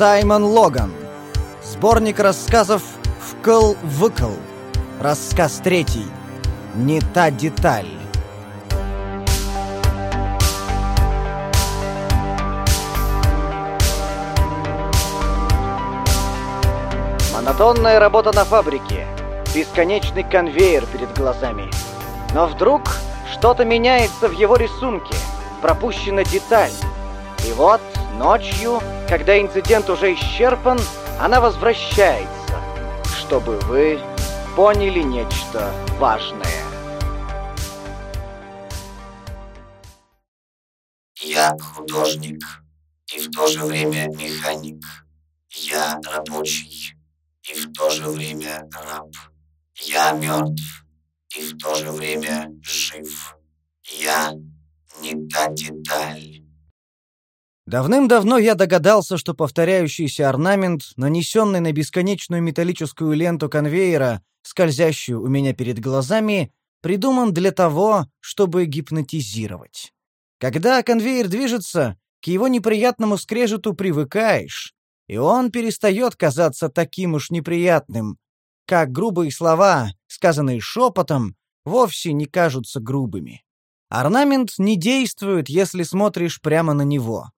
Саймон Логан. Сборник рассказов «Вкл-выкл». Рассказ третий. Не та деталь. Монотонная работа на фабрике. Бесконечный конвейер перед глазами. Но вдруг что-то меняется в его рисунке. Пропущена деталь. И вот ночью, когда инцидент уже исчерпан, она возвращается, чтобы вы поняли нечто важное. Я художник и в то же время механик. Я рабочий и в то же время раб. Я мертв и в то же время жив. Я не та деталь. Давным-давно я догадался, что повторяющийся орнамент, нанесенный на бесконечную металлическую ленту конвейера, скользящую у меня перед глазами, придуман для того, чтобы гипнотизировать. Когда конвейер движется, к его неприятному скрежету привыкаешь, и он перестает казаться таким уж неприятным, как грубые слова, сказанные шепотом, вовсе не кажутся грубыми. Орнамент не действует, если смотришь прямо на него.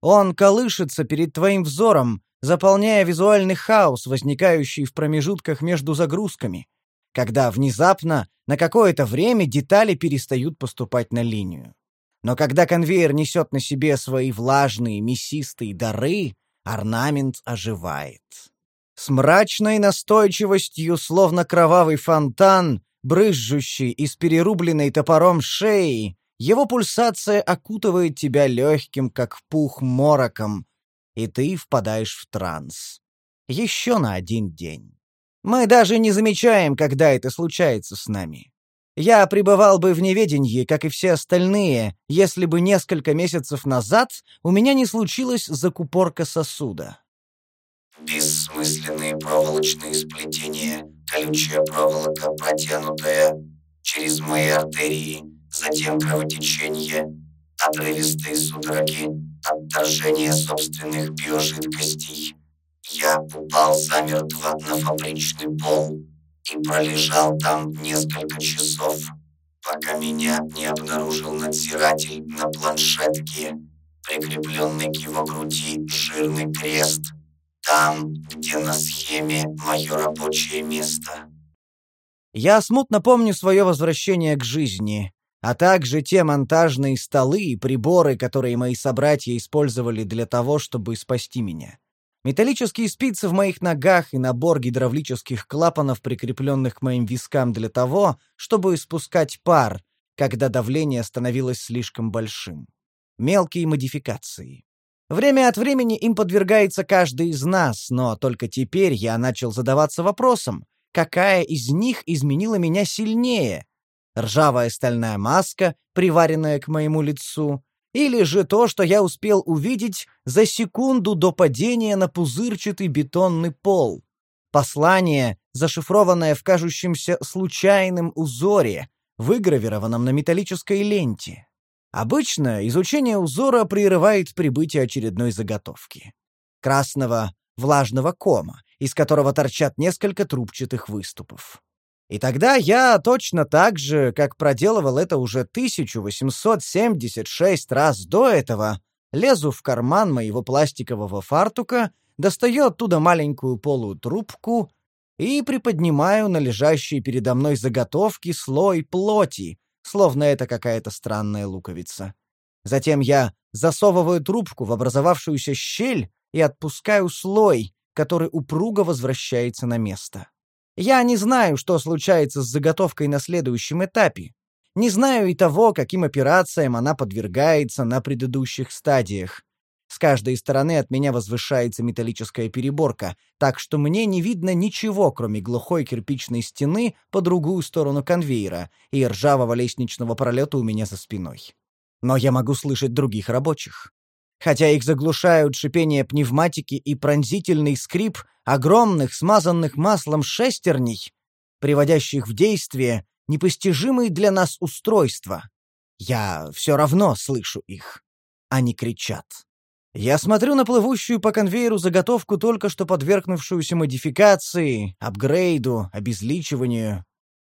Он колышется перед твоим взором, заполняя визуальный хаос, возникающий в промежутках между загрузками, когда внезапно на какое-то время детали перестают поступать на линию. Но когда конвейер несет на себе свои влажные мясистые дары, орнамент оживает. С мрачной настойчивостью, словно кровавый фонтан, брызжущий из перерубленной топором шеи, его пульсация окутывает тебя легким, как пух, мороком, и ты впадаешь в транс. Еще на один день. Мы даже не замечаем, когда это случается с нами. Я пребывал бы в неведении, как и все остальные, если бы несколько месяцев назад у меня не случилась закупорка сосуда. Бессмысленные проволочные сплетения, колючая проволока, протянутая через мои артерии, затем кровотечение, отрывистые судороги, отторжение собственных биожидкостей. Я упал замертво на фабричный пол и пролежал там несколько часов, пока меня не обнаружил надзиратель на планшетке, прикрепленный к его груди жирный крест, там, где на схеме мое рабочее место. Я смутно помню свое возвращение к жизни, а также те монтажные столы и приборы, которые мои собратья использовали для того, чтобы спасти меня. Металлические спицы в моих ногах и набор гидравлических клапанов, прикрепленных к моим вискам для того, чтобы испускать пар, когда давление становилось слишком большим. Мелкие модификации. Время от времени им подвергается каждый из нас, но только теперь я начал задаваться вопросом, какая из них изменила меня сильнее, ржавая стальная маска, приваренная к моему лицу, или же то, что я успел увидеть за секунду до падения на пузырчатый бетонный пол. Послание, зашифрованное в кажущемся случайном узоре, выгравированном на металлической ленте. Обычно изучение узора прерывает прибытие очередной заготовки. Красного влажного кома, из которого торчат несколько трубчатых выступов. И тогда я точно так же, как проделывал это уже 1876 раз до этого, лезу в карман моего пластикового фартука, достаю оттуда маленькую полую трубку и приподнимаю на лежащие передо мной заготовки слой плоти, словно это какая-то странная луковица. Затем я засовываю трубку в образовавшуюся щель и отпускаю слой, который упруго возвращается на место. Я не знаю, что случается с заготовкой на следующем этапе. Не знаю и того, каким операциям она подвергается на предыдущих стадиях. С каждой стороны от меня возвышается металлическая переборка, так что мне не видно ничего, кроме глухой кирпичной стены по другую сторону конвейера и ржавого лестничного пролета у меня за спиной. Но я могу слышать других рабочих хотя их заглушают шипение пневматики и пронзительный скрип огромных смазанных маслом шестерней, приводящих в действие непостижимые для нас устройства. Я все равно слышу их. Они кричат. Я смотрю на плывущую по конвейеру заготовку, только что подвергнувшуюся модификации, апгрейду, обезличиванию.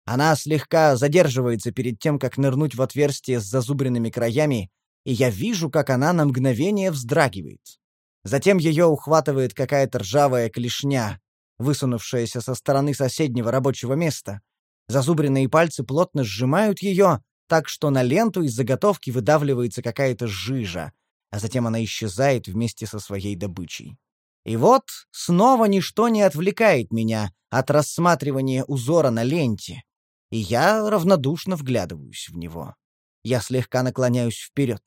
Она слегка задерживается перед тем, как нырнуть в отверстие с зазубренными краями, и я вижу, как она на мгновение вздрагивает. Затем ее ухватывает какая-то ржавая клешня, высунувшаяся со стороны соседнего рабочего места. Зазубренные пальцы плотно сжимают ее, так что на ленту из заготовки выдавливается какая-то жижа, а затем она исчезает вместе со своей добычей. И вот снова ничто не отвлекает меня от рассматривания узора на ленте, и я равнодушно вглядываюсь в него. Я слегка наклоняюсь вперед.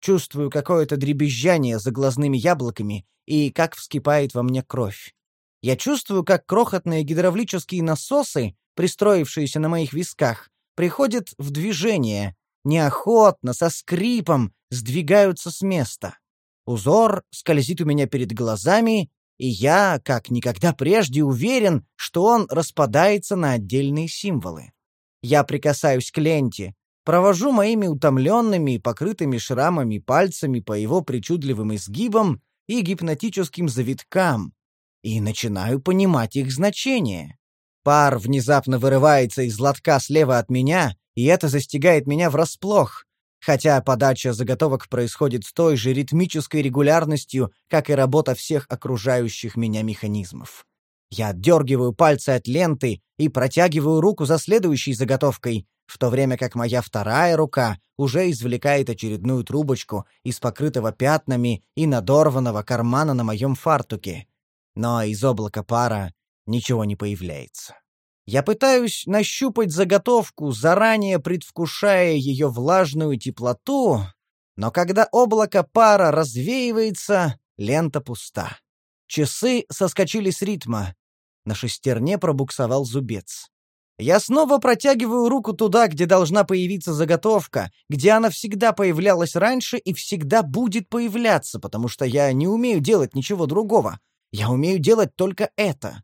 Чувствую какое-то дребезжание за глазными яблоками и как вскипает во мне кровь. Я чувствую, как крохотные гидравлические насосы, пристроившиеся на моих висках, приходят в движение, неохотно, со скрипом, сдвигаются с места. Узор скользит у меня перед глазами, и я, как никогда прежде, уверен, что он распадается на отдельные символы. Я прикасаюсь к ленте, провожу моими утомленными и покрытыми шрамами пальцами по его причудливым изгибам и гипнотическим завиткам, и начинаю понимать их значение. Пар внезапно вырывается из лотка слева от меня, и это застигает меня врасплох, хотя подача заготовок происходит с той же ритмической регулярностью, как и работа всех окружающих меня механизмов. Я отдергиваю пальцы от ленты и протягиваю руку за следующей заготовкой, в то время как моя вторая рука уже извлекает очередную трубочку из покрытого пятнами и надорванного кармана на моем фартуке. Но из облака пара ничего не появляется. Я пытаюсь нащупать заготовку, заранее предвкушая ее влажную теплоту, но когда облако пара развеивается, лента пуста. Часы соскочили с ритма. На шестерне пробуксовал зубец. Я снова протягиваю руку туда, где должна появиться заготовка, где она всегда появлялась раньше и всегда будет появляться, потому что я не умею делать ничего другого. Я умею делать только это.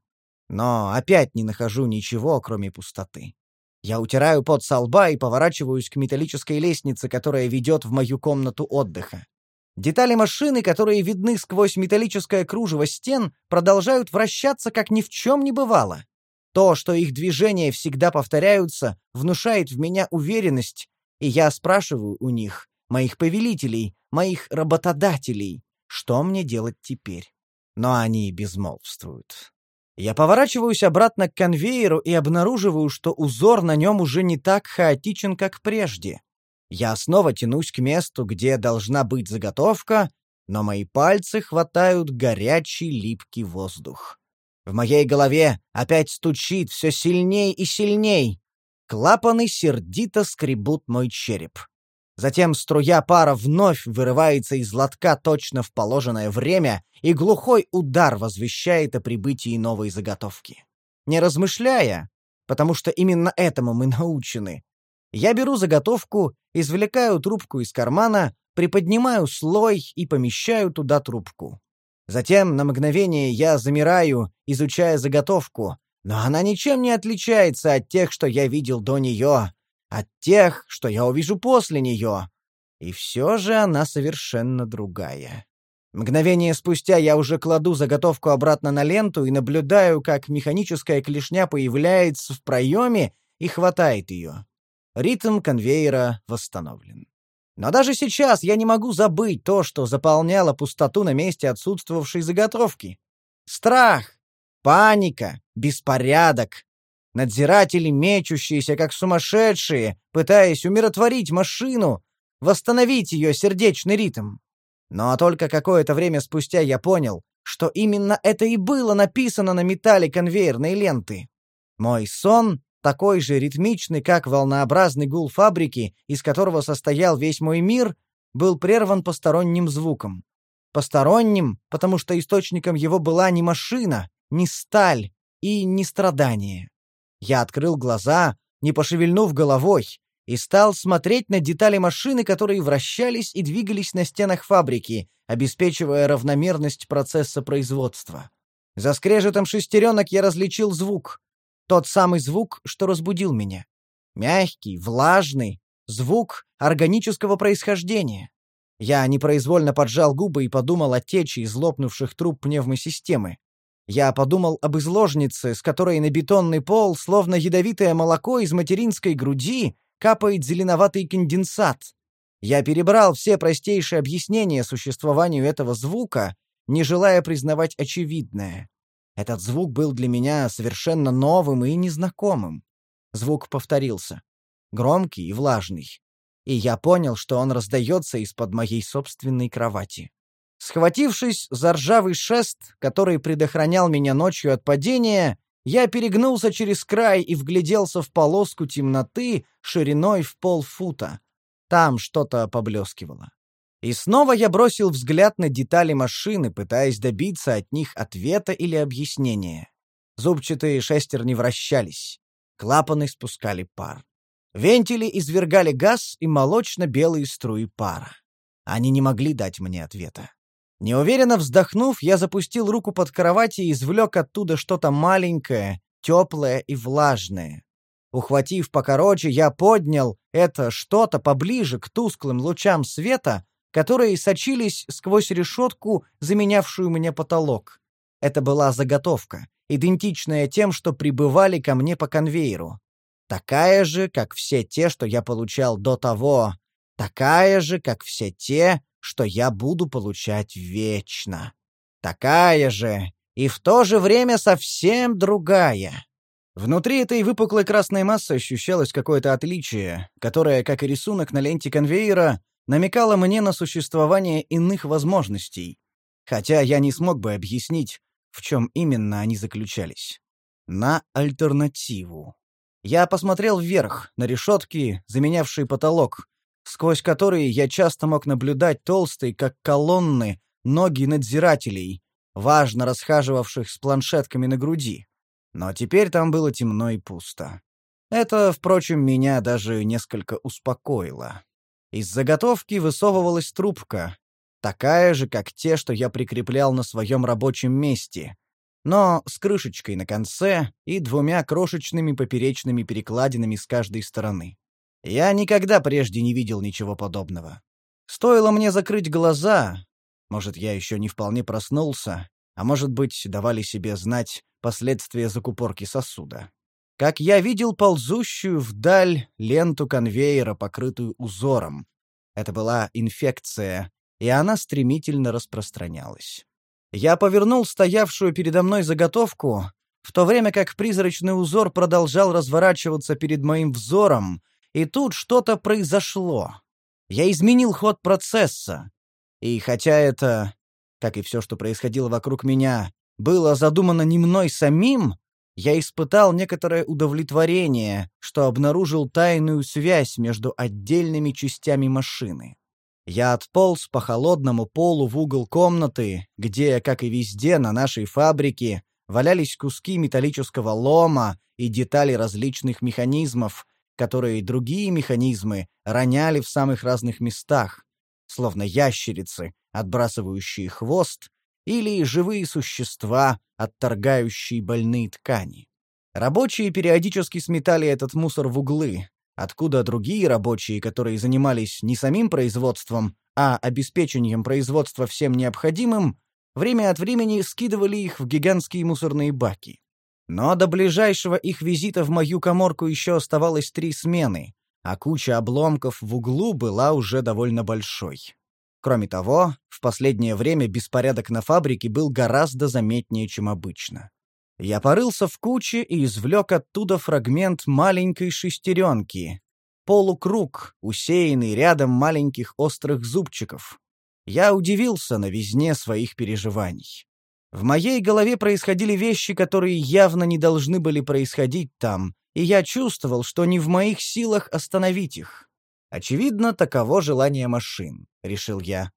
Но опять не нахожу ничего, кроме пустоты. Я утираю пот со лба и поворачиваюсь к металлической лестнице, которая ведет в мою комнату отдыха. Детали машины, которые видны сквозь металлическое кружево стен, продолжают вращаться, как ни в чем не бывало. То, что их движения всегда повторяются, внушает в меня уверенность, и я спрашиваю у них, моих повелителей, моих работодателей, что мне делать теперь. Но они безмолвствуют. Я поворачиваюсь обратно к конвейеру и обнаруживаю, что узор на нем уже не так хаотичен, как прежде. Я снова тянусь к месту, где должна быть заготовка, но мои пальцы хватают горячий липкий воздух. В моей голове опять стучит все сильней и сильней. Клапаны сердито скребут мой череп. Затем струя пара вновь вырывается из лотка точно в положенное время, и глухой удар возвещает о прибытии новой заготовки. Не размышляя, потому что именно этому мы научены, я беру заготовку, извлекаю трубку из кармана, приподнимаю слой и помещаю туда трубку. Затем на мгновение я замираю, изучая заготовку, но она ничем не отличается от тех, что я видел до нее, от тех, что я увижу после нее. И все же она совершенно другая. Мгновение спустя я уже кладу заготовку обратно на ленту и наблюдаю, как механическая клешня появляется в проеме и хватает ее. Ритм конвейера восстановлен. Но даже сейчас я не могу забыть то, что заполняло пустоту на месте отсутствовавшей заготовки. Страх, паника, беспорядок. Надзиратели, мечущиеся как сумасшедшие, пытаясь умиротворить машину, восстановить ее сердечный ритм. Но только какое-то время спустя я понял, что именно это и было написано на металле конвейерной ленты. Мой сон такой же ритмичный, как волнообразный гул фабрики, из которого состоял весь мой мир, был прерван посторонним звуком. Посторонним, потому что источником его была не машина, не сталь и не страдание. Я открыл глаза, не пошевельнув головой, и стал смотреть на детали машины, которые вращались и двигались на стенах фабрики, обеспечивая равномерность процесса производства. За скрежетом шестеренок я различил звук. Тот самый звук, что разбудил меня. Мягкий, влажный, звук органического происхождения. Я непроизвольно поджал губы и подумал о течи из лопнувших труб пневмосистемы. Я подумал об изложнице, с которой на бетонный пол, словно ядовитое молоко из материнской груди, капает зеленоватый конденсат. Я перебрал все простейшие объяснения существованию этого звука, не желая признавать очевидное. Этот звук был для меня совершенно новым и незнакомым. Звук повторился. Громкий и влажный. И я понял, что он раздается из-под моей собственной кровати. Схватившись за ржавый шест, который предохранял меня ночью от падения, я перегнулся через край и вгляделся в полоску темноты шириной в полфута. Там что-то поблескивало. И снова я бросил взгляд на детали машины, пытаясь добиться от них ответа или объяснения. Зубчатые шестерни вращались. Клапаны спускали пар. Вентили извергали газ и молочно-белые струи пара. Они не могли дать мне ответа. Неуверенно вздохнув, я запустил руку под кровать и извлек оттуда что-то маленькое, теплое и влажное. Ухватив покороче, я поднял это что-то поближе к тусклым лучам света, которые сочились сквозь решетку, заменявшую мне потолок. Это была заготовка, идентичная тем, что прибывали ко мне по конвейеру. Такая же, как все те, что я получал до того. Такая же, как все те, что я буду получать вечно. Такая же и в то же время совсем другая. Внутри этой выпуклой красной массы ощущалось какое-то отличие, которое, как и рисунок на ленте конвейера, намекало мне на существование иных возможностей, хотя я не смог бы объяснить, в чем именно они заключались. На альтернативу. Я посмотрел вверх, на решетки, заменявшие потолок, сквозь которые я часто мог наблюдать толстые, как колонны, ноги надзирателей, важно расхаживавших с планшетками на груди. Но теперь там было темно и пусто. Это, впрочем, меня даже несколько успокоило. Из заготовки высовывалась трубка, такая же, как те, что я прикреплял на своем рабочем месте, но с крышечкой на конце и двумя крошечными поперечными перекладинами с каждой стороны. Я никогда прежде не видел ничего подобного. Стоило мне закрыть глаза, может, я еще не вполне проснулся, а может быть, давали себе знать последствия закупорки сосуда. Как я видел ползущую вдаль ленту конвейера, покрытую узором. Это была инфекция, и она стремительно распространялась. Я повернул стоявшую передо мной заготовку, в то время как призрачный узор продолжал разворачиваться перед моим взором, и тут что-то произошло. Я изменил ход процесса. И хотя это, как и все, что происходило вокруг меня, было задумано не мной самим, я испытал некоторое удовлетворение, что обнаружил тайную связь между отдельными частями машины. Я отполз по холодному полу в угол комнаты, где, как и везде на нашей фабрике, валялись куски металлического лома и детали различных механизмов, которые другие механизмы роняли в самых разных местах, словно ящерицы, отбрасывающие хвост, или живые существа, отторгающие больные ткани. Рабочие периодически сметали этот мусор в углы, откуда другие рабочие, которые занимались не самим производством, а обеспечением производства всем необходимым, время от времени скидывали их в гигантские мусорные баки. Но до ближайшего их визита в мою коморку еще оставалось три смены, а куча обломков в углу была уже довольно большой. Кроме того, в последнее время беспорядок на фабрике был гораздо заметнее, чем обычно. Я порылся в куче и извлек оттуда фрагмент маленькой шестеренки. Полукруг, усеянный рядом маленьких острых зубчиков. Я удивился на визне своих переживаний. В моей голове происходили вещи, которые явно не должны были происходить там, и я чувствовал, что не в моих силах остановить их. Очевидно, таково желание машин, решил я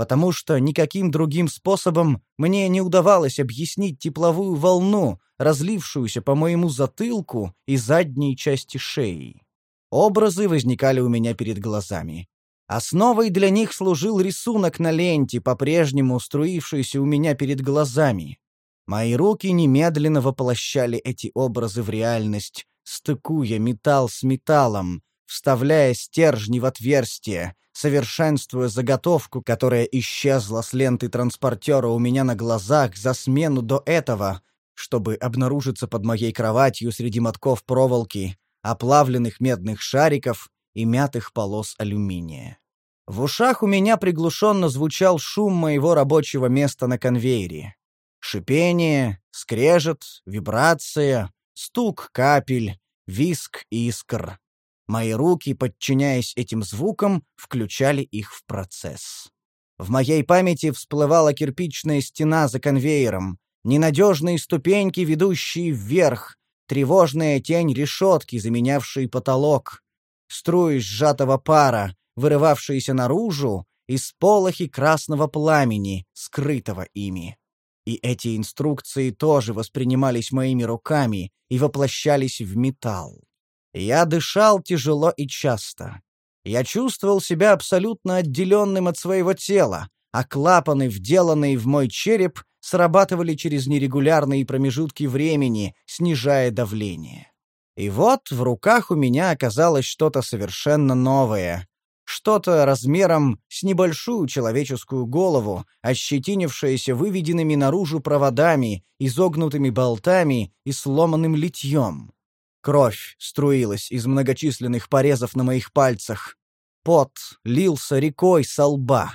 потому что никаким другим способом мне не удавалось объяснить тепловую волну, разлившуюся по моему затылку и задней части шеи. Образы возникали у меня перед глазами. Основой для них служил рисунок на ленте, по-прежнему струившийся у меня перед глазами. Мои руки немедленно воплощали эти образы в реальность, стыкуя металл с металлом, вставляя стержни в отверстия, совершенствуя заготовку, которая исчезла с ленты транспортера у меня на глазах за смену до этого, чтобы обнаружиться под моей кроватью среди мотков проволоки, оплавленных медных шариков и мятых полос алюминия. В ушах у меня приглушенно звучал шум моего рабочего места на конвейере. Шипение, скрежет, вибрация, стук капель, виск искр. Мои руки, подчиняясь этим звукам, включали их в процесс. В моей памяти всплывала кирпичная стена за конвейером, ненадежные ступеньки, ведущие вверх, тревожная тень решетки, заменявшей потолок, струи сжатого пара, вырывавшиеся наружу, и сполохи красного пламени, скрытого ими. И эти инструкции тоже воспринимались моими руками и воплощались в металл. Я дышал тяжело и часто. Я чувствовал себя абсолютно отделенным от своего тела, а клапаны, вделанные в мой череп, срабатывали через нерегулярные промежутки времени, снижая давление. И вот в руках у меня оказалось что-то совершенно новое. Что-то размером с небольшую человеческую голову, ощетинившееся выведенными наружу проводами, изогнутыми болтами и сломанным литьем. Кровь струилась из многочисленных порезов на моих пальцах. Пот лился рекой со лба.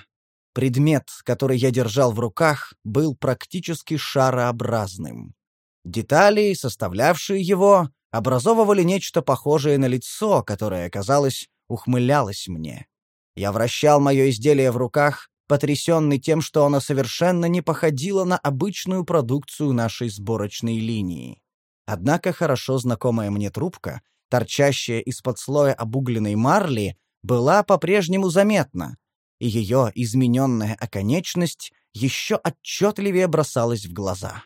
Предмет, который я держал в руках, был практически шарообразным. Детали, составлявшие его, образовывали нечто похожее на лицо, которое, казалось, ухмылялось мне. Я вращал мое изделие в руках, потрясенный тем, что оно совершенно не походило на обычную продукцию нашей сборочной линии. Однако хорошо знакомая мне трубка, торчащая из-под слоя обугленной марли, была по-прежнему заметна, и ее измененная оконечность еще отчетливее бросалась в глаза.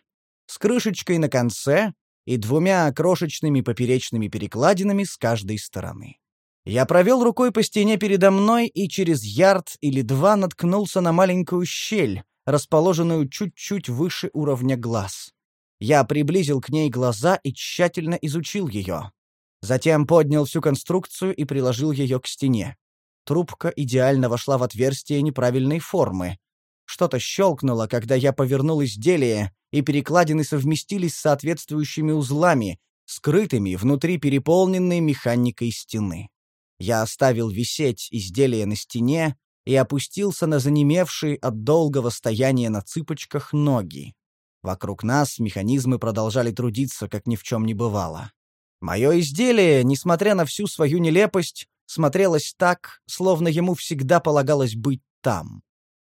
С крышечкой на конце и двумя крошечными поперечными перекладинами с каждой стороны. Я провел рукой по стене передо мной и через ярд или два наткнулся на маленькую щель, расположенную чуть-чуть выше уровня глаз. Я приблизил к ней глаза и тщательно изучил ее. Затем поднял всю конструкцию и приложил ее к стене. Трубка идеально вошла в отверстие неправильной формы. Что-то щелкнуло, когда я повернул изделие, и перекладины совместились с соответствующими узлами, скрытыми внутри переполненной механикой стены. Я оставил висеть изделие на стене и опустился на занемевшие от долгого стояния на цыпочках ноги. Вокруг нас механизмы продолжали трудиться, как ни в чем не бывало. Мое изделие, несмотря на всю свою нелепость, смотрелось так, словно ему всегда полагалось быть там.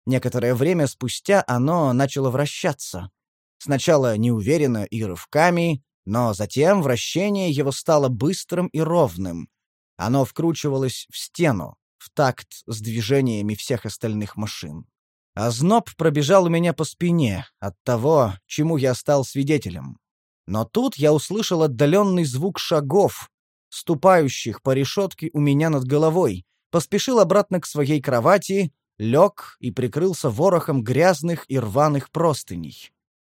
Некоторое время спустя оно начало вращаться. Сначала неуверенно и рывками, но затем вращение его стало быстрым и ровным. Оно вкручивалось в стену, в такт с движениями всех остальных машин. Озноб пробежал у меня по спине от того, чему я стал свидетелем. Но тут я услышал отдаленный звук шагов, ступающих по решетке у меня над головой, поспешил обратно к своей кровати, лег и прикрылся ворохом грязных и рваных простыней.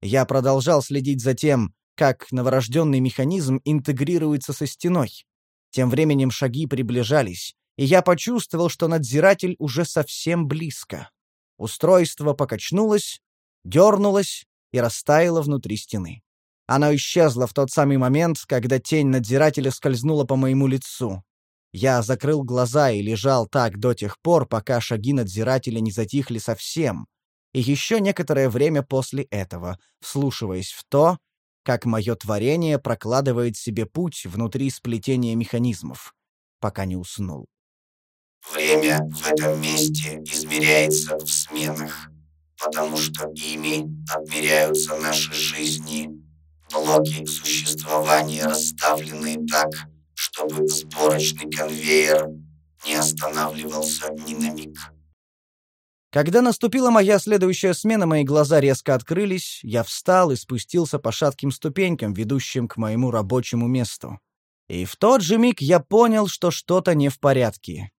Я продолжал следить за тем, как новорожденный механизм интегрируется со стеной. Тем временем шаги приближались, и я почувствовал, что надзиратель уже совсем близко. Устройство покачнулось, дернулось и растаяло внутри стены. Оно исчезло в тот самый момент, когда тень надзирателя скользнула по моему лицу. Я закрыл глаза и лежал так до тех пор, пока шаги надзирателя не затихли совсем, и еще некоторое время после этого, вслушиваясь в то, как мое творение прокладывает себе путь внутри сплетения механизмов, пока не уснул. Время в этом месте измеряется в сменах, потому что ими отмеряются наши жизни. Блоки существования расставлены так, чтобы сборочный конвейер не останавливался ни на миг. Когда наступила моя следующая смена, мои глаза резко открылись, я встал и спустился по шатким ступенькам, ведущим к моему рабочему месту. И в тот же миг я понял, что что-то не в порядке.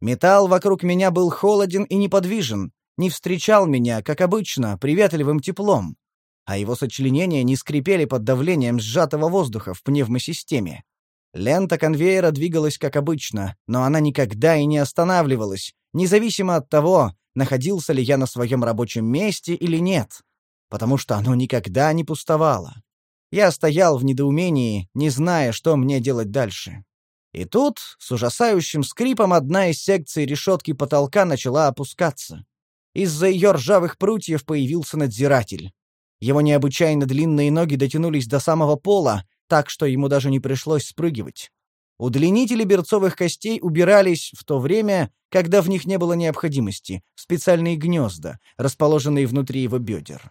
Металл вокруг меня был холоден и неподвижен, не встречал меня, как обычно, приветливым теплом, а его сочленения не скрипели под давлением сжатого воздуха в пневмосистеме. Лента конвейера двигалась как обычно, но она никогда и не останавливалась, независимо от того, находился ли я на своем рабочем месте или нет, потому что оно никогда не пустовало. Я стоял в недоумении, не зная, что мне делать дальше. И тут, с ужасающим скрипом, одна из секций решетки потолка начала опускаться. Из-за ее ржавых прутьев появился надзиратель. Его необычайно длинные ноги дотянулись до самого пола, так что ему даже не пришлось спрыгивать. Удлинители берцовых костей убирались в то время, когда в них не было необходимости, в специальные гнезда, расположенные внутри его бедер.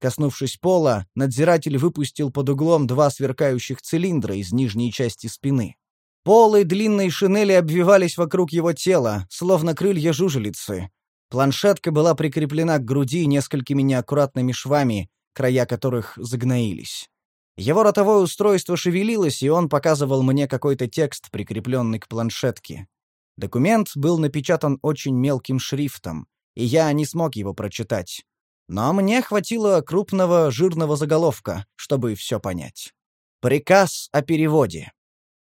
Коснувшись пола, надзиратель выпустил под углом два сверкающих цилиндра из нижней части спины. Полы длинной шинели обвивались вокруг его тела, словно крылья жужелицы. Планшетка была прикреплена к груди несколькими неаккуратными швами, края которых загноились. Его ротовое устройство шевелилось, и он показывал мне какой-то текст, прикрепленный к планшетке. Документ был напечатан очень мелким шрифтом, и я не смог его прочитать. Но мне хватило крупного жирного заголовка, чтобы все понять. Приказ о переводе.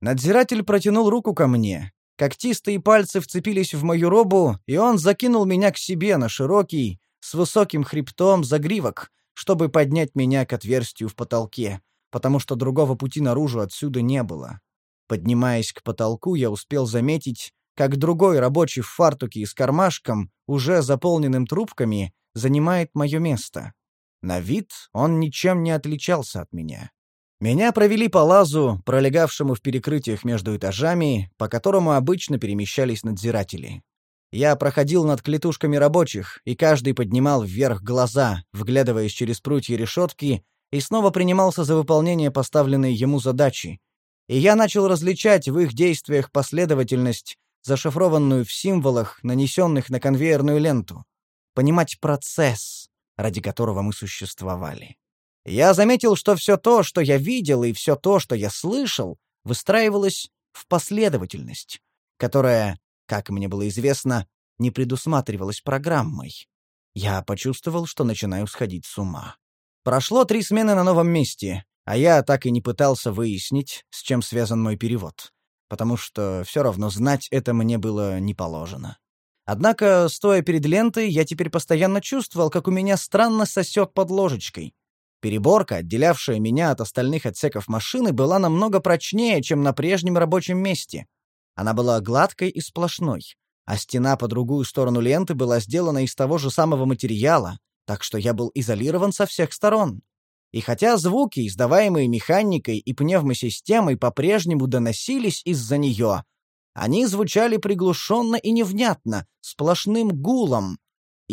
Надзиратель протянул руку ко мне. Когтистые пальцы вцепились в мою робу, и он закинул меня к себе на широкий, с высоким хребтом загривок, чтобы поднять меня к отверстию в потолке, потому что другого пути наружу отсюда не было. Поднимаясь к потолку, я успел заметить, как другой рабочий в фартуке и с кармашком, уже заполненным трубками, занимает мое место. На вид он ничем не отличался от меня. Меня провели по лазу, пролегавшему в перекрытиях между этажами, по которому обычно перемещались надзиратели. Я проходил над клетушками рабочих, и каждый поднимал вверх глаза, вглядываясь через прутья решетки, и снова принимался за выполнение поставленной ему задачи. И я начал различать в их действиях последовательность, зашифрованную в символах, нанесенных на конвейерную ленту понимать процесс, ради которого мы существовали. Я заметил, что все то, что я видел, и все то, что я слышал, выстраивалось в последовательность, которая, как мне было известно, не предусматривалась программой. Я почувствовал, что начинаю сходить с ума. Прошло три смены на новом месте, а я так и не пытался выяснить, с чем связан мой перевод, потому что все равно знать это мне было не положено. Однако, стоя перед лентой, я теперь постоянно чувствовал, как у меня странно сосет под ложечкой. Переборка, отделявшая меня от остальных отсеков машины, была намного прочнее, чем на прежнем рабочем месте. Она была гладкой и сплошной, а стена по другую сторону ленты была сделана из того же самого материала, так что я был изолирован со всех сторон. И хотя звуки, издаваемые механикой и пневмосистемой, по-прежнему доносились из-за нее, они звучали приглушенно и невнятно, сплошным гулом.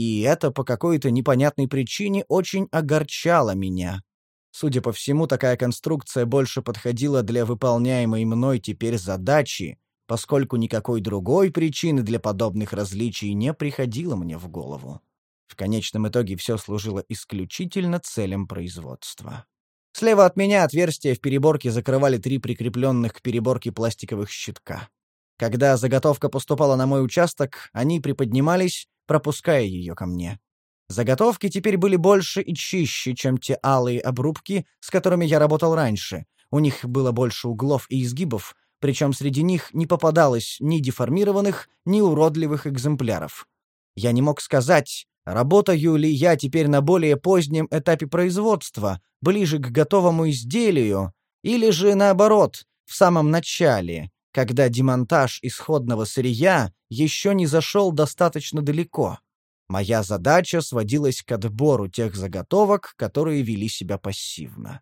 И это по какой-то непонятной причине очень огорчало меня. Судя по всему, такая конструкция больше подходила для выполняемой мной теперь задачи, поскольку никакой другой причины для подобных различий не приходило мне в голову. В конечном итоге все служило исключительно целям производства. Слева от меня отверстия в переборке закрывали три прикрепленных к переборке пластиковых щитка. Когда заготовка поступала на мой участок, они приподнимались, пропуская ее ко мне. Заготовки теперь были больше и чище, чем те алые обрубки, с которыми я работал раньше. У них было больше углов и изгибов, причем среди них не попадалось ни деформированных, ни уродливых экземпляров. Я не мог сказать, работаю ли я теперь на более позднем этапе производства, ближе к готовому изделию, или же наоборот, в самом начале, когда демонтаж исходного сырья еще не зашел достаточно далеко. Моя задача сводилась к отбору тех заготовок, которые вели себя пассивно.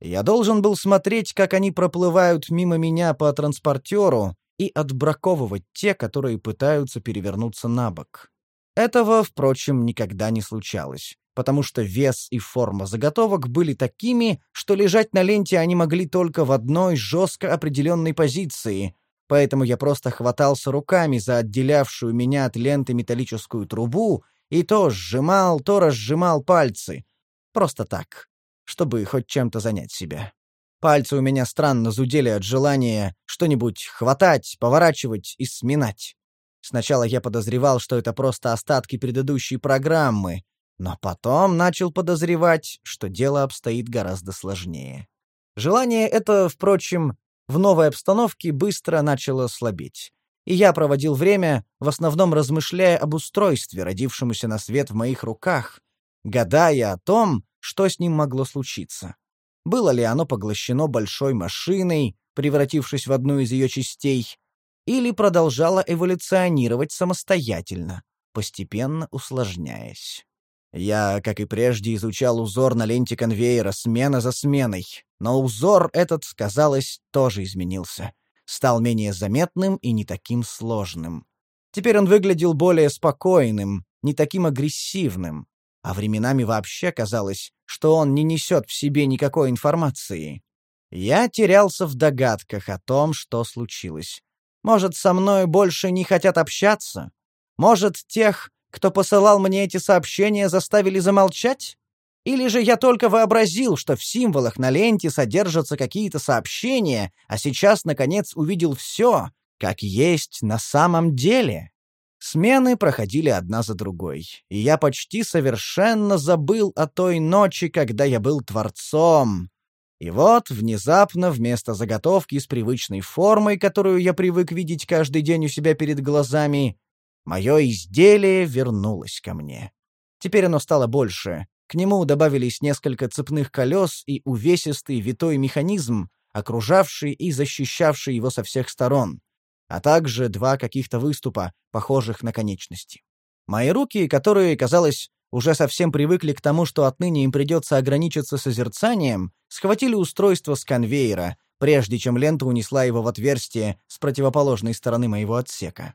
Я должен был смотреть, как они проплывают мимо меня по транспортеру, и отбраковывать те, которые пытаются перевернуться на бок. Этого, впрочем, никогда не случалось, потому что вес и форма заготовок были такими, что лежать на ленте они могли только в одной жестко определенной позиции, поэтому я просто хватался руками за отделявшую меня от ленты металлическую трубу и то сжимал, то разжимал пальцы. Просто так, чтобы хоть чем-то занять себя. Пальцы у меня странно зудели от желания что-нибудь хватать, поворачивать и сминать. Сначала я подозревал, что это просто остатки предыдущей программы, но потом начал подозревать, что дело обстоит гораздо сложнее. Желание это, впрочем, в новой обстановке быстро начало слабеть. и я проводил время, в основном размышляя об устройстве, родившемуся на свет в моих руках, гадая о том, что с ним могло случиться. Было ли оно поглощено большой машиной, превратившись в одну из ее частей, или продолжало эволюционировать самостоятельно, постепенно усложняясь. Я, как и прежде, изучал узор на ленте конвейера смена за сменой, но узор этот, казалось, тоже изменился. Стал менее заметным и не таким сложным. Теперь он выглядел более спокойным, не таким агрессивным, а временами вообще казалось, что он не несет в себе никакой информации. Я терялся в догадках о том, что случилось. Может, со мной больше не хотят общаться? Может, тех, кто посылал мне эти сообщения, заставили замолчать? Или же я только вообразил, что в символах на ленте содержатся какие-то сообщения, а сейчас, наконец, увидел все, как есть на самом деле? Смены проходили одна за другой, и я почти совершенно забыл о той ночи, когда я был творцом. И вот, внезапно, вместо заготовки с привычной формой, которую я привык видеть каждый день у себя перед глазами, мое изделие вернулось ко мне. Теперь оно стало больше. К нему добавились несколько цепных колес и увесистый витой механизм, окружавший и защищавший его со всех сторон а также два каких-то выступа, похожих на конечности. Мои руки, которые, казалось, уже совсем привыкли к тому, что отныне им придется ограничиться созерцанием, схватили устройство с конвейера, прежде чем лента унесла его в отверстие с противоположной стороны моего отсека.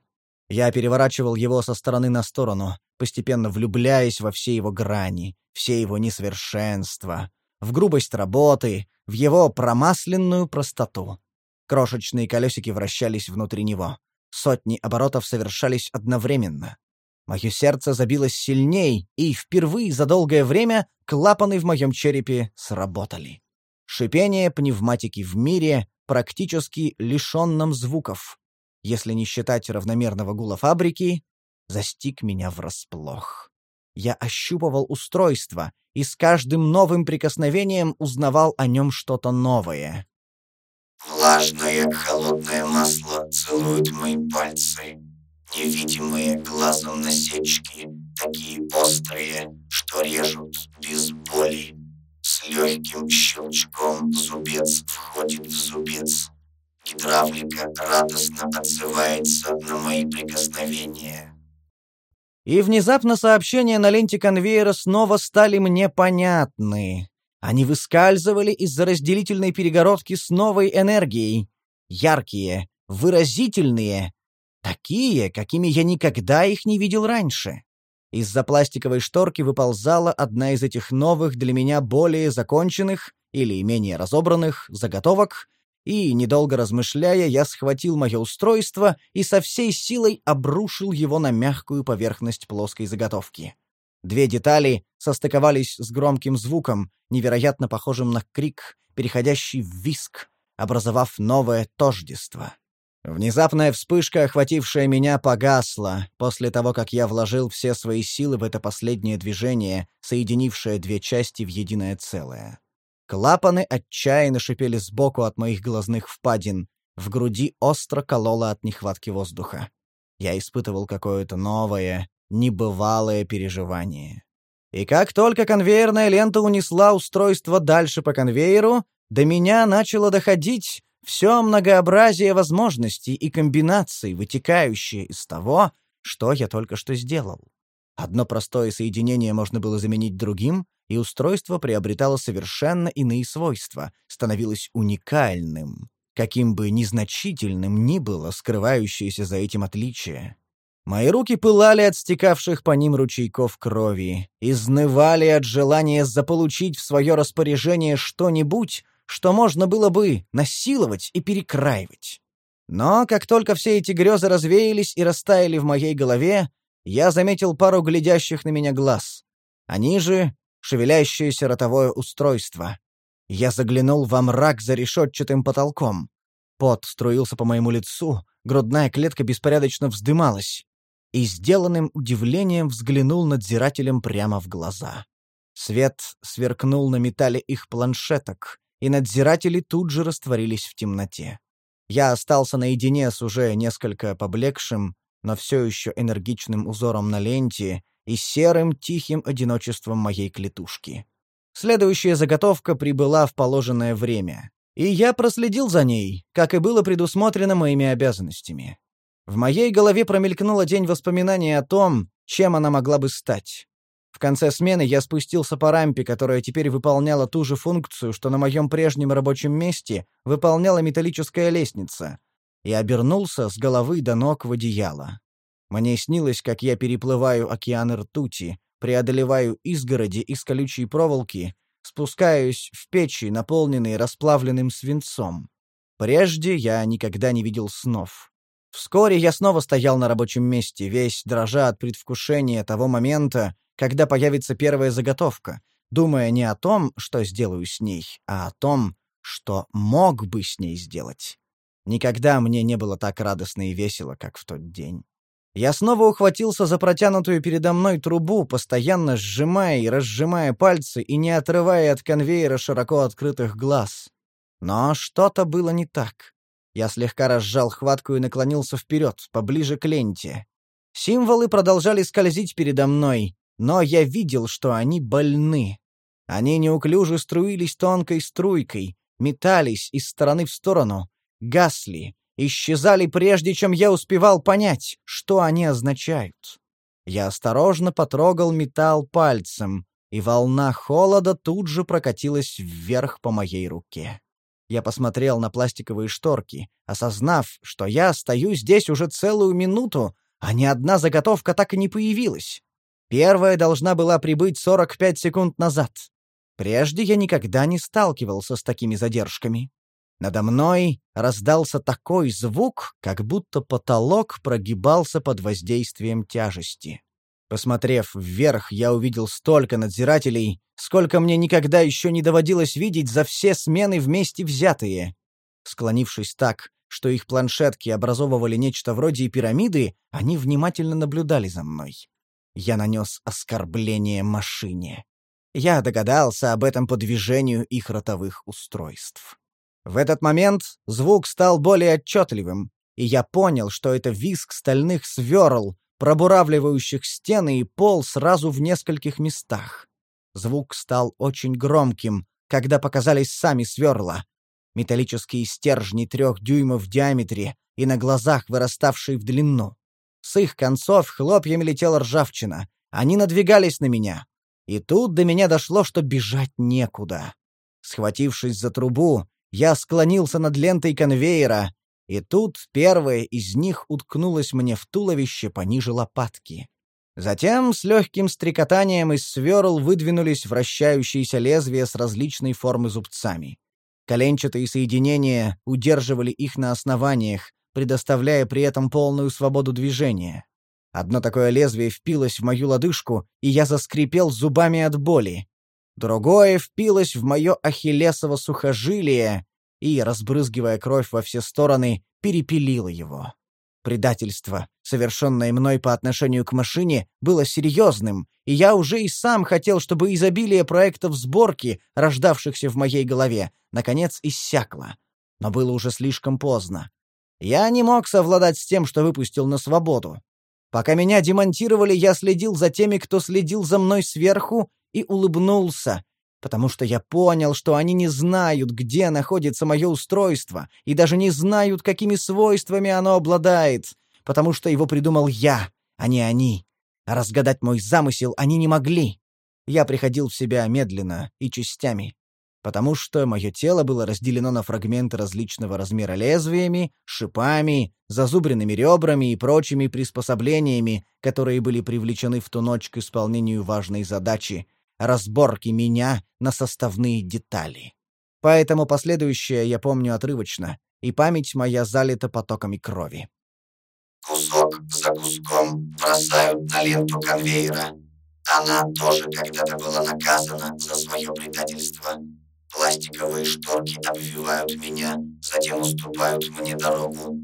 Я переворачивал его со стороны на сторону, постепенно влюбляясь во все его грани, все его несовершенства, в грубость работы, в его промасленную простоту. Крошечные колесики вращались внутри него. Сотни оборотов совершались одновременно. Мое сердце забилось сильней, и впервые за долгое время клапаны в моем черепе сработали. Шипение пневматики в мире, практически лишенном звуков, если не считать равномерного гула фабрики, застиг меня врасплох. Я ощупывал устройство и с каждым новым прикосновением узнавал о нем что-то новое. Влажное холодное масло целует мои пальцы. Невидимые глазом насечки, такие острые, что режут без боли. С легким щелчком зубец входит в зубец. Гидравлика радостно отзывается на мои прикосновения. И внезапно сообщения на ленте конвейера снова стали мне понятны. Они выскальзывали из-за разделительной перегородки с новой энергией. Яркие, выразительные, такие, какими я никогда их не видел раньше. Из-за пластиковой шторки выползала одна из этих новых для меня более законченных или менее разобранных заготовок, и, недолго размышляя, я схватил мое устройство и со всей силой обрушил его на мягкую поверхность плоской заготовки. Две детали состыковались с громким звуком, невероятно похожим на крик, переходящий в виск, образовав новое тождество. Внезапная вспышка, охватившая меня, погасла после того, как я вложил все свои силы в это последнее движение, соединившее две части в единое целое. Клапаны отчаянно шипели сбоку от моих глазных впадин, в груди остро кололо от нехватки воздуха. Я испытывал какое-то новое, небывалое переживание. И как только конвейерная лента унесла устройство дальше по конвейеру, до меня начало доходить все многообразие возможностей и комбинаций, вытекающие из того, что я только что сделал. Одно простое соединение можно было заменить другим, и устройство приобретало совершенно иные свойства, становилось уникальным, каким бы незначительным ни было скрывающееся за этим отличие. Мои руки пылали от стекавших по ним ручейков крови, изнывали от желания заполучить в свое распоряжение что-нибудь, что можно было бы насиловать и перекраивать. Но как только все эти грезы развеялись и растаяли в моей голове, я заметил пару глядящих на меня глаз. Они же — шевелящееся ротовое устройство. Я заглянул во мрак за решетчатым потолком. Пот струился по моему лицу, грудная клетка беспорядочно вздымалась и сделанным удивлением взглянул надзирателям прямо в глаза. Свет сверкнул на металле их планшеток, и надзиратели тут же растворились в темноте. Я остался наедине с уже несколько поблекшим, но все еще энергичным узором на ленте и серым тихим одиночеством моей клетушки. Следующая заготовка прибыла в положенное время, и я проследил за ней, как и было предусмотрено моими обязанностями. В моей голове промелькнула день воспоминаний о том, чем она могла бы стать. В конце смены я спустился по рампе, которая теперь выполняла ту же функцию, что на моем прежнем рабочем месте выполняла металлическая лестница, и обернулся с головы до ног в одеяло. Мне снилось, как я переплываю океан ртути, преодолеваю изгороди из колючей проволоки, спускаюсь в печи, наполненные расплавленным свинцом. Прежде я никогда не видел снов. Вскоре я снова стоял на рабочем месте, весь дрожа от предвкушения того момента, когда появится первая заготовка, думая не о том, что сделаю с ней, а о том, что мог бы с ней сделать. Никогда мне не было так радостно и весело, как в тот день. Я снова ухватился за протянутую передо мной трубу, постоянно сжимая и разжимая пальцы и не отрывая от конвейера широко открытых глаз. Но что-то было не так. Я слегка разжал хватку и наклонился вперед, поближе к ленте. Символы продолжали скользить передо мной, но я видел, что они больны. Они неуклюже струились тонкой струйкой, метались из стороны в сторону, гасли, исчезали прежде, чем я успевал понять, что они означают. Я осторожно потрогал металл пальцем, и волна холода тут же прокатилась вверх по моей руке. Я посмотрел на пластиковые шторки, осознав, что я стою здесь уже целую минуту, а ни одна заготовка так и не появилась. Первая должна была прибыть 45 секунд назад. Прежде я никогда не сталкивался с такими задержками. Надо мной раздался такой звук, как будто потолок прогибался под воздействием тяжести. Посмотрев вверх, я увидел столько надзирателей, сколько мне никогда еще не доводилось видеть за все смены вместе взятые. Склонившись так, что их планшетки образовывали нечто вроде пирамиды, они внимательно наблюдали за мной. Я нанес оскорбление машине. Я догадался об этом по движению их ротовых устройств. В этот момент звук стал более отчетливым, и я понял, что это визг стальных сверл, пробуравливающих стены и пол сразу в нескольких местах. Звук стал очень громким, когда показались сами сверла. Металлические стержни трех дюймов в диаметре и на глазах выраставшие в длину. С их концов хлопьями летела ржавчина. Они надвигались на меня. И тут до меня дошло, что бежать некуда. Схватившись за трубу, я склонился над лентой конвейера, и тут первая из них уткнулась мне в туловище пониже лопатки. Затем с легким стрекотанием из сверл выдвинулись вращающиеся лезвия с различной формы зубцами. Коленчатые соединения удерживали их на основаниях, предоставляя при этом полную свободу движения. Одно такое лезвие впилось в мою лодыжку, и я заскрипел зубами от боли. Другое впилось в мое ахиллесово сухожилие и, разбрызгивая кровь во все стороны, перепилило его. Предательство, совершенное мной по отношению к машине, было серьезным, и я уже и сам хотел, чтобы изобилие проектов сборки, рождавшихся в моей голове, наконец иссякло. Но было уже слишком поздно. Я не мог совладать с тем, что выпустил на свободу. Пока меня демонтировали, я следил за теми, кто следил за мной сверху, и улыбнулся, потому что я понял, что они не знают, где находится мое устройство, и даже не знают, какими свойствами оно обладает, потому что его придумал я, а не они. А разгадать мой замысел они не могли. Я приходил в себя медленно и частями, потому что мое тело было разделено на фрагменты различного размера лезвиями, шипами, зазубренными ребрами и прочими приспособлениями, которые были привлечены в ту ночь к исполнению важной задачи разборки меня на составные детали. Поэтому последующее я помню отрывочно, и память моя залита потоками крови. Кусок за куском бросают на ленту конвейера. Она тоже когда-то была наказана за свое предательство. Пластиковые шторки обвивают меня, затем уступают мне дорогу.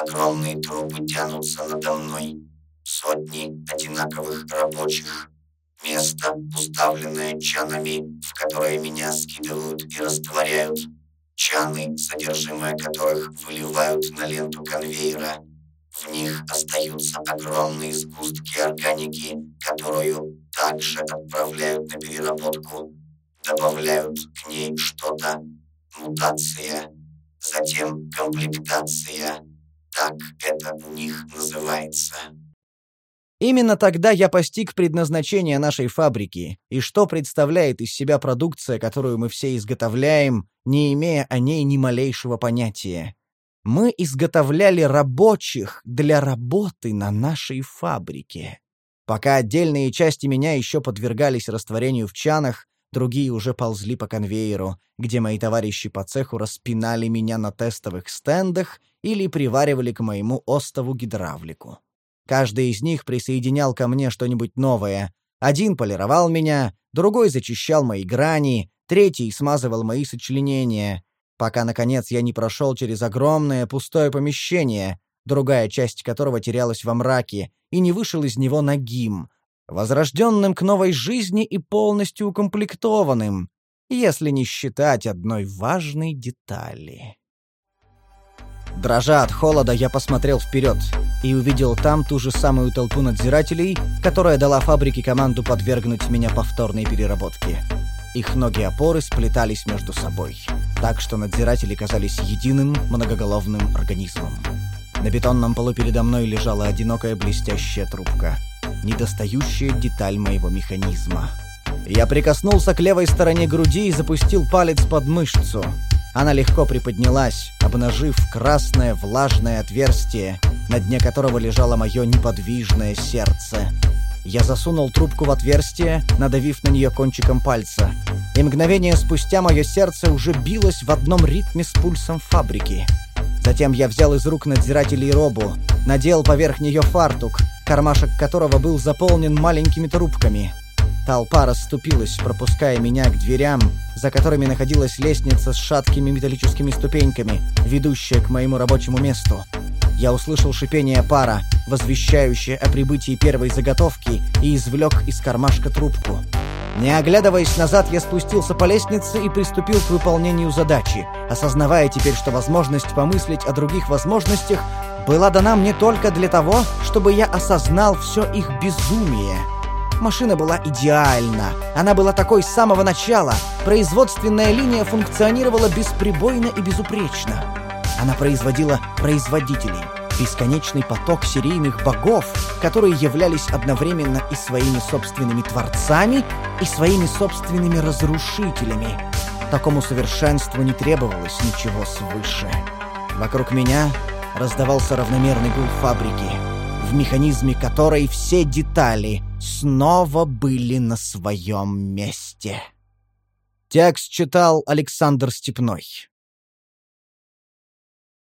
Огромные трубы тянутся надо мной. Сотни одинаковых рабочих. Место, уставленное чанами, в которое меня скидывают и растворяют. чаны, содержимое которых выливают на ленту конвейера. В них остаются огромные сгустки органики, которую также отправляют на переработку. Добавляют к ней что-то, мутация, затем комплектация. Так это у них называется. Именно тогда я постиг предназначение нашей фабрики и что представляет из себя продукция, которую мы все изготовляем, не имея о ней ни малейшего понятия. Мы изготовляли рабочих для работы на нашей фабрике. Пока отдельные части меня еще подвергались растворению в чанах, другие уже ползли по конвейеру, где мои товарищи по цеху распинали меня на тестовых стендах или приваривали к моему остову гидравлику. Каждый из них присоединял ко мне что-нибудь новое. Один полировал меня, другой зачищал мои грани, третий смазывал мои сочленения, пока, наконец, я не прошел через огромное пустое помещение, другая часть которого терялась во мраке, и не вышел из него нагим, возрожденным к новой жизни и полностью укомплектованным, если не считать одной важной детали. Дрожа от холода, я посмотрел вперед и увидел там ту же самую толпу надзирателей, которая дала фабрике команду подвергнуть меня повторной переработке. Их ноги опоры сплетались между собой, так что надзиратели казались единым многоголовным организмом. На бетонном полу передо мной лежала одинокая блестящая трубка, недостающая деталь моего механизма. Я прикоснулся к левой стороне груди и запустил палец под мышцу. Она легко приподнялась, обнажив красное влажное отверстие, на дне которого лежало мое неподвижное сердце. Я засунул трубку в отверстие, надавив на нее кончиком пальца. И мгновение спустя мое сердце уже билось в одном ритме с пульсом фабрики. Затем я взял из рук надзирателей робу, надел поверх нее фартук, кармашек которого был заполнен маленькими трубками — Толпа расступилась, пропуская меня к дверям, за которыми находилась лестница с шаткими металлическими ступеньками, ведущая к моему рабочему месту. Я услышал шипение пара, возвещающее о прибытии первой заготовки, и извлек из кармашка трубку. Не оглядываясь назад, я спустился по лестнице и приступил к выполнению задачи, осознавая теперь, что возможность помыслить о других возможностях была дана мне только для того, чтобы я осознал все их безумие — Машина была идеальна. Она была такой с самого начала. Производственная линия функционировала бесперебойно и безупречно. Она производила производителей. Бесконечный поток серийных богов, которые являлись одновременно и своими собственными творцами, и своими собственными разрушителями. Такому совершенству не требовалось ничего свыше. Вокруг меня раздавался равномерный гул фабрики, в механизме которой все детали — снова были на своем месте. Текст читал Александр Степной.